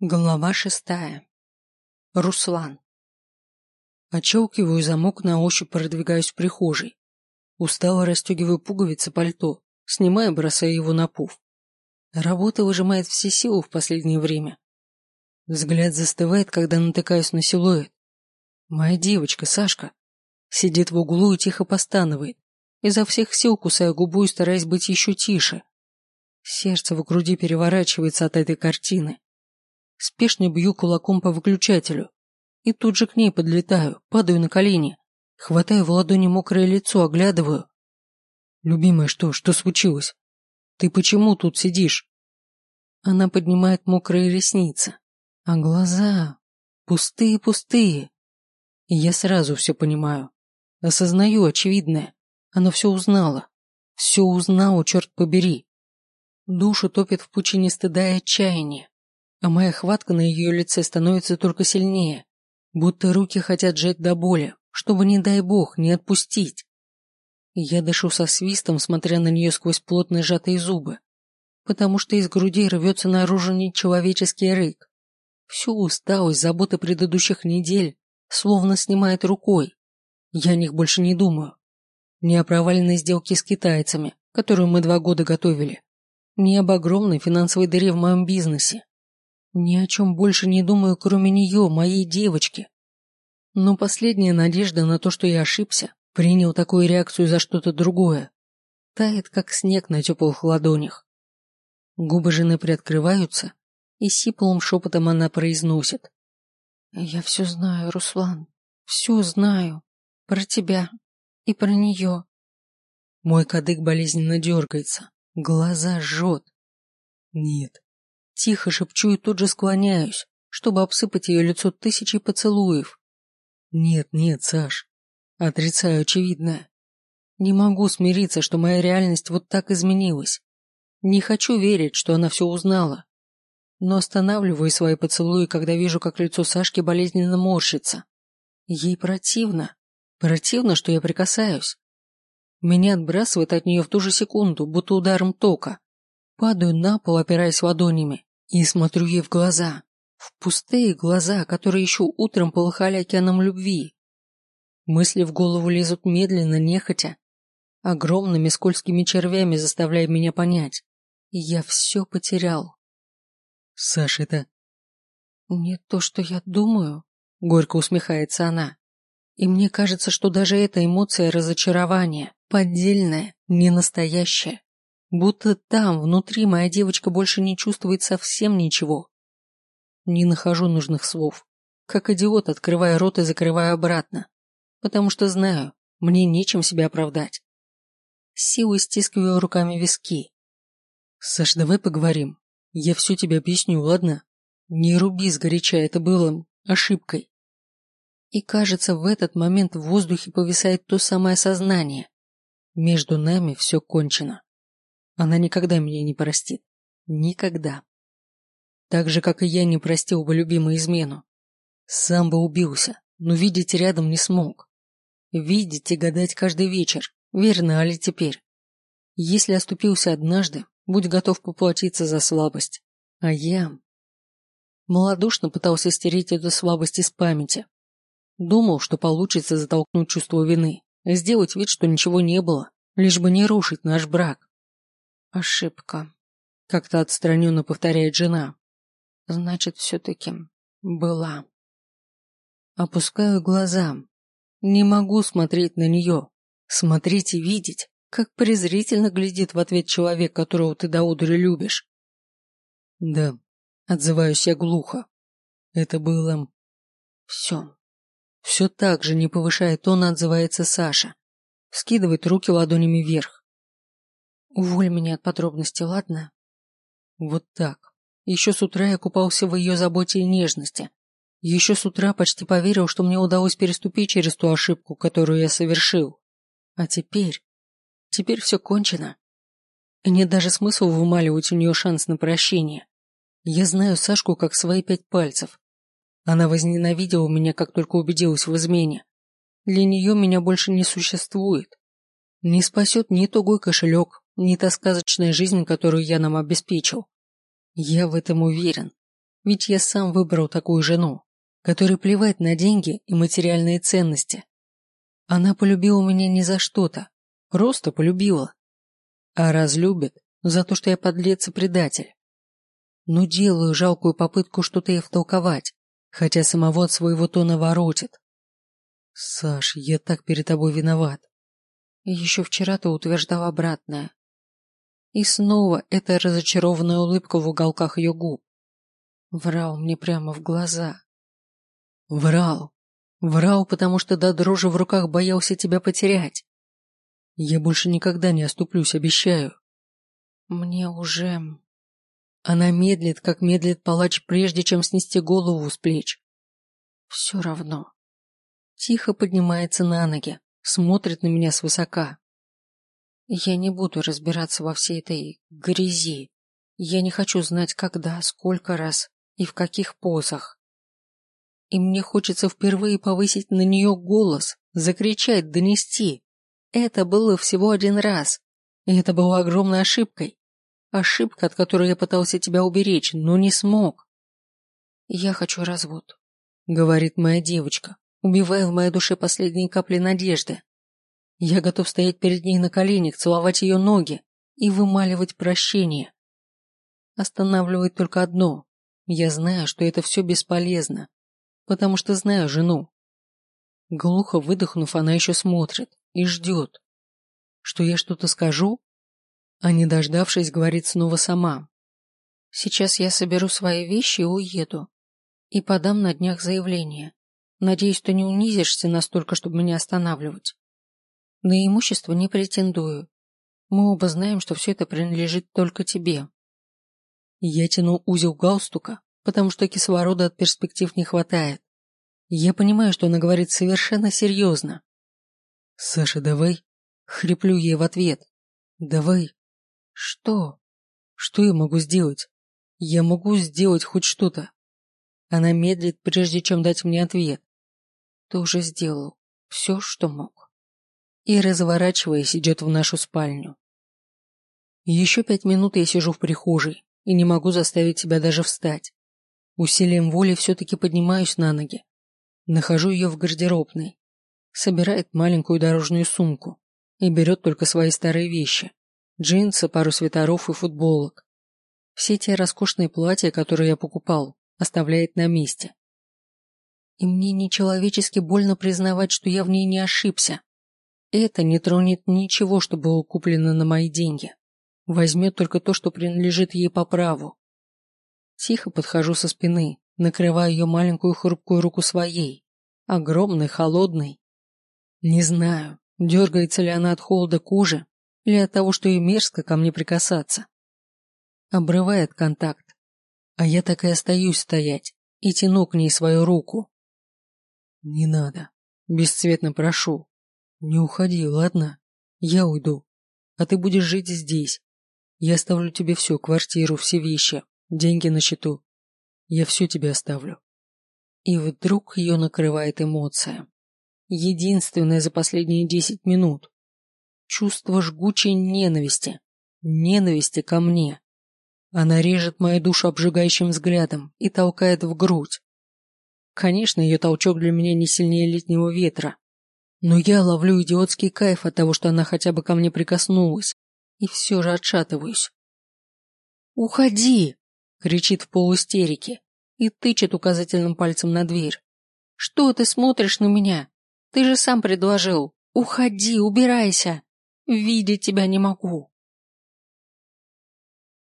Глава шестая. Руслан. Отщелкиваю замок на ощупь, продвигаюсь в прихожей. Устало расстегиваю пуговицы пальто, снимая, бросая его на пуф. Работа выжимает все силы в последнее время. Взгляд застывает, когда натыкаюсь на силуэт. Моя девочка, Сашка, сидит в углу и тихо постанывает. Изо всех сил кусая губу и стараясь быть еще тише. Сердце в груди переворачивается от этой картины. Спешно бью кулаком по выключателю. И тут же к ней подлетаю, падаю на колени. Хватаю в ладони мокрое лицо, оглядываю. «Любимая, что? Что случилось? Ты почему тут сидишь?» Она поднимает мокрые ресницы. А глаза... Пустые-пустые. И я сразу все понимаю. Осознаю очевидное. Она все узнала. Все узнала, черт побери. Душу топит в пучине стыда и отчаяния а моя хватка на ее лице становится только сильнее, будто руки хотят сжать до боли, чтобы, не дай бог, не отпустить. Я дышу со свистом, смотря на нее сквозь плотно сжатые зубы, потому что из груди рвется наружу нечеловеческий рык. Всю усталость, заботы предыдущих недель словно снимает рукой. Я о них больше не думаю. Не о проваленной сделке с китайцами, которую мы два года готовили, не об огромной финансовой дыре в моем бизнесе, ни о чем больше не думаю, кроме нее, моей девочки. Но последняя надежда на то, что я ошибся, принял такую реакцию за что-то другое, тает, как снег на теплых ладонях. Губы жены приоткрываются, и сиплым шепотом она произносит. «Я все знаю, Руслан, все знаю. Про тебя и про нее». Мой кадык болезненно дергается, глаза жжет. Нет, Тихо шепчу и тут же склоняюсь, чтобы обсыпать ее лицо тысячей поцелуев. Нет, нет, Саш. Отрицаю очевидное. Не могу смириться, что моя реальность вот так изменилась. Не хочу верить, что она все узнала. Но останавливаю свои поцелуи, когда вижу, как лицо Сашки болезненно морщится. Ей противно. Противно, что я прикасаюсь. Меня отбрасывает от нее в ту же секунду, будто ударом тока. Падаю на пол, опираясь ладонями, и смотрю ей в глаза, в пустые глаза, которые еще утром полыхали океаном любви. Мысли в голову лезут медленно, нехотя, огромными скользкими червями заставляя меня понять. Я все потерял. Саша, это... Не то, что я думаю, горько усмехается она. И мне кажется, что даже эта эмоция разочарования, поддельная, не настоящая. Будто там, внутри, моя девочка больше не чувствует совсем ничего. Не нахожу нужных слов. Как идиот, открывая рот и закрывая обратно. Потому что знаю, мне нечем себя оправдать. Силой стискиваю руками виски. Саш, давай поговорим. Я все тебе объясню, ладно? Не руби сгоряча, это было ошибкой. И кажется, в этот момент в воздухе повисает то самое сознание. Между нами все кончено. Она никогда меня не простит. Никогда. Так же, как и я не простил бы любимую измену. Сам бы убился, но видеть рядом не смог. Видеть и гадать каждый вечер, верно ли теперь. Если оступился однажды, будь готов поплатиться за слабость. А я... Молодушно пытался стереть эту слабость из памяти. Думал, что получится затолкнуть чувство вины, сделать вид, что ничего не было, лишь бы не рушить наш брак. Ошибка. Как-то отстраненно повторяет жена. Значит, все-таки была. Опускаю глаза. Не могу смотреть на нее. Смотреть и видеть, как презрительно глядит в ответ человек, которого ты до удара любишь. Да, отзываюсь я глухо. Это было... Все. Все так же, не повышая тона, отзывается Саша. Скидывает руки ладонями вверх. Уволь меня от подробностей, ладно? Вот так. Еще с утра я купался в ее заботе и нежности. Еще с утра почти поверил, что мне удалось переступить через ту ошибку, которую я совершил. А теперь... Теперь все кончено. И нет даже смысла вымаливать у нее шанс на прощение. Я знаю Сашку как свои пять пальцев. Она возненавидела меня, как только убедилась в измене. Для нее меня больше не существует. Не спасет ни тугой кошелек, не та сказочная жизнь, которую я нам обеспечил. Я в этом уверен. Ведь я сам выбрал такую жену, которой плевать на деньги и материальные ценности. Она полюбила меня не за что-то, просто полюбила. А разлюбит за то, что я подлец и предатель. Но делаю жалкую попытку что-то ей втолковать, хотя самого от своего тона воротит. Саш, я так перед тобой виноват. Еще вчера ты утверждал обратное. И снова эта разочарованная улыбка в уголках ее губ. Врал мне прямо в глаза. Врал. Врал, потому что до дрожи в руках боялся тебя потерять. Я больше никогда не оступлюсь, обещаю. Мне уже... Она медлит, как медлит палач, прежде чем снести голову с плеч. Все равно. Тихо поднимается на ноги, смотрит на меня свысока. Я не буду разбираться во всей этой грязи. Я не хочу знать, когда, сколько раз и в каких позах. И мне хочется впервые повысить на нее голос, закричать, донести. Это было всего один раз, и это было огромной ошибкой. Ошибка, от которой я пытался тебя уберечь, но не смог. Я хочу развод, говорит моя девочка, убивая в моей душе последние капли надежды. Я готов стоять перед ней на коленях, целовать ее ноги и вымаливать прощение. Останавливает только одно. Я знаю, что это все бесполезно, потому что знаю жену. Глухо выдохнув, она еще смотрит и ждет. Что я что-то скажу? А не дождавшись, говорит снова сама. Сейчас я соберу свои вещи и уеду. И подам на днях заявление. Надеюсь, ты не унизишься настолько, чтобы меня останавливать. На имущество не претендую. Мы оба знаем, что все это принадлежит только тебе. Я тяну узел галстука, потому что кислорода от перспектив не хватает. Я понимаю, что она говорит совершенно серьезно. «Саша, давай!» Хриплю ей в ответ. «Давай!» «Что?» «Что я могу сделать?» «Я могу сделать хоть что-то!» Она медлит, прежде чем дать мне ответ. «Ты уже сделал все, что мог». И, разворачиваясь, идет в нашу спальню. Еще пять минут я сижу в прихожей и не могу заставить себя даже встать. Усилием воли все-таки поднимаюсь на ноги. Нахожу ее в гардеробной. Собирает маленькую дорожную сумку и берет только свои старые вещи. Джинсы, пару свитеров и футболок. Все те роскошные платья, которые я покупал, оставляет на месте. И мне нечеловечески больно признавать, что я в ней не ошибся. Это не тронет ничего, что было куплено на мои деньги. Возьмет только то, что принадлежит ей по праву. Тихо подхожу со спины, накрываю ее маленькую хрупкую руку своей. Огромной, холодной. Не знаю, дергается ли она от холода кожи или от того, что ей мерзко ко мне прикасаться. Обрывает контакт. А я так и остаюсь стоять и тяну к ней свою руку. Не надо. Бесцветно прошу. Не уходи, ладно? Я уйду. А ты будешь жить здесь. Я оставлю тебе все, квартиру, все вещи, деньги на счету. Я все тебе оставлю. И вдруг ее накрывает эмоция. Единственное за последние десять минут. Чувство жгучей ненависти. Ненависти ко мне. Она режет мою душу обжигающим взглядом и толкает в грудь. Конечно, ее толчок для меня не сильнее летнего ветра. Но я ловлю идиотский кайф от того, что она хотя бы ко мне прикоснулась. И все же отшатываюсь. «Уходи!» — кричит в полуистерике и тычет указательным пальцем на дверь. «Что ты смотришь на меня? Ты же сам предложил. Уходи, убирайся. Видеть тебя не могу».